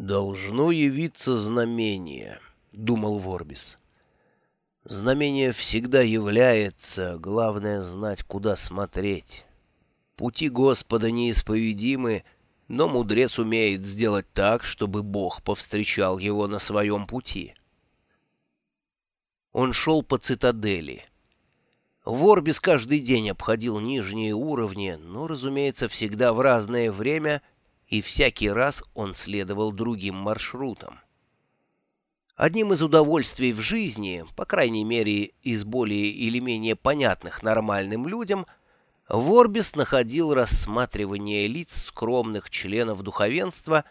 «Должно явиться знамение», — думал Ворбис. «Знамение всегда является, главное знать, куда смотреть. Пути Господа неисповедимы, но мудрец умеет сделать так, чтобы Бог повстречал его на своем пути». Он шел по цитадели. Ворбис каждый день обходил нижние уровни, но, разумеется, всегда в разное время — и всякий раз он следовал другим маршрутам. Одним из удовольствий в жизни, по крайней мере из более или менее понятных нормальным людям, Ворбис находил рассматривание лиц скромных членов духовенства,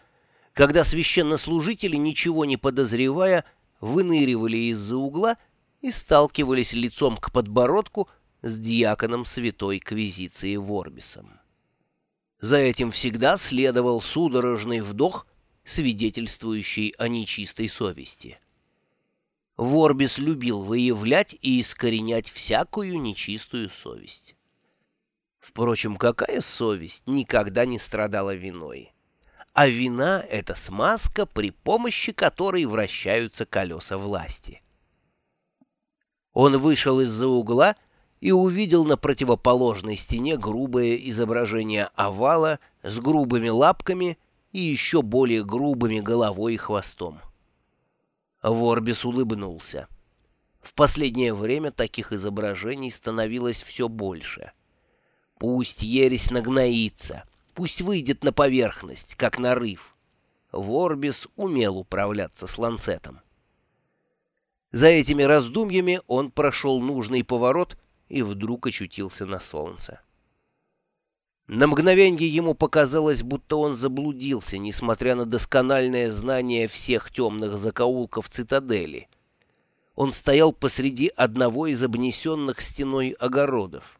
когда священнослужители, ничего не подозревая, выныривали из-за угла и сталкивались лицом к подбородку с диаконом Святой Квизиции Ворбисом. За этим всегда следовал судорожный вдох, свидетельствующий о нечистой совести. Ворбис любил выявлять и искоренять всякую нечистую совесть. Впрочем, какая совесть никогда не страдала виной? А вина — это смазка, при помощи которой вращаются колеса власти. Он вышел из-за угла и увидел на противоположной стене грубое изображение овала с грубыми лапками и еще более грубыми головой и хвостом. Ворбис улыбнулся. В последнее время таких изображений становилось все больше. Пусть ересь нагноится, пусть выйдет на поверхность, как нарыв. Ворбис умел управляться с ланцетом. За этими раздумьями он прошел нужный поворот — и вдруг очутился на солнце. На мгновенье ему показалось, будто он заблудился, несмотря на доскональное знание всех темных закоулков цитадели. Он стоял посреди одного из обнесенных стеной огородов.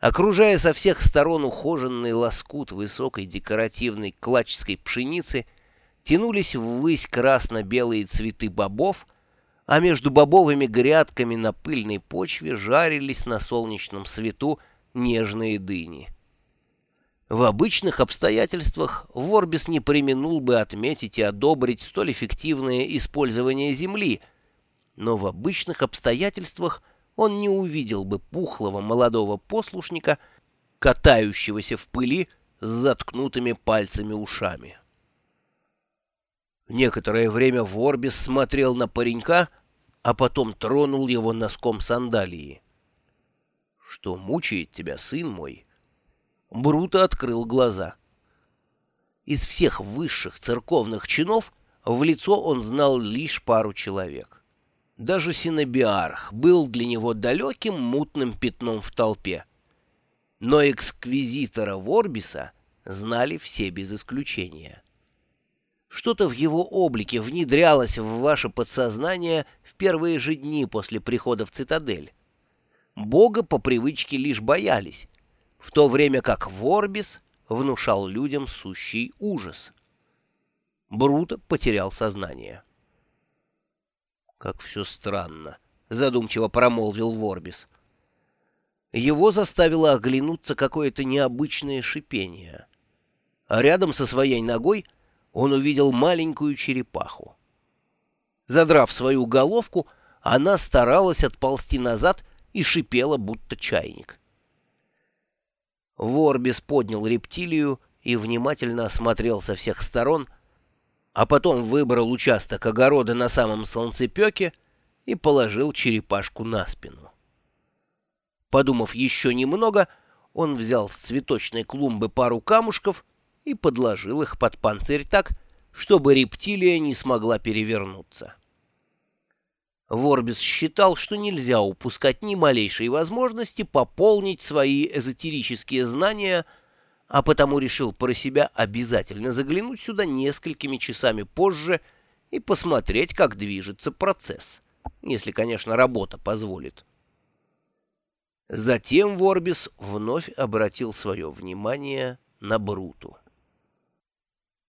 Окружая со всех сторон ухоженный лоскут высокой декоративной клачской пшеницы, тянулись ввысь красно-белые цветы бобов — а между бобовыми грядками на пыльной почве жарились на солнечном свету нежные дыни. В обычных обстоятельствах Ворбис не применул бы отметить и одобрить столь эффективное использование земли, но в обычных обстоятельствах он не увидел бы пухлого молодого послушника, катающегося в пыли с заткнутыми пальцами ушами. Некоторое время Ворбис смотрел на паренька, а потом тронул его носком сандалии. «Что мучает тебя, сын мой?» Бруто открыл глаза. Из всех высших церковных чинов в лицо он знал лишь пару человек. Даже Синобиарх был для него далеким мутным пятном в толпе. Но эксквизитора Ворбиса знали все без исключения. Что-то в его облике внедрялось в ваше подсознание в первые же дни после прихода в цитадель. Бога по привычке лишь боялись, в то время как Ворбис внушал людям сущий ужас. Бруто потерял сознание. «Как все странно», — задумчиво промолвил Ворбис. Его заставило оглянуться какое-то необычное шипение. А рядом со своей ногой — он увидел маленькую черепаху. Задрав свою головку, она старалась отползти назад и шипела, будто чайник. Ворбис поднял рептилию и внимательно осмотрел со всех сторон, а потом выбрал участок огорода на самом солнцепеке и положил черепашку на спину. Подумав еще немного, он взял с цветочной клумбы пару камушков и подложил их под панцирь так, чтобы рептилия не смогла перевернуться. Ворбис считал, что нельзя упускать ни малейшей возможности пополнить свои эзотерические знания, а потому решил про себя обязательно заглянуть сюда несколькими часами позже и посмотреть, как движется процесс, если, конечно, работа позволит. Затем Ворбис вновь обратил свое внимание на Бруту.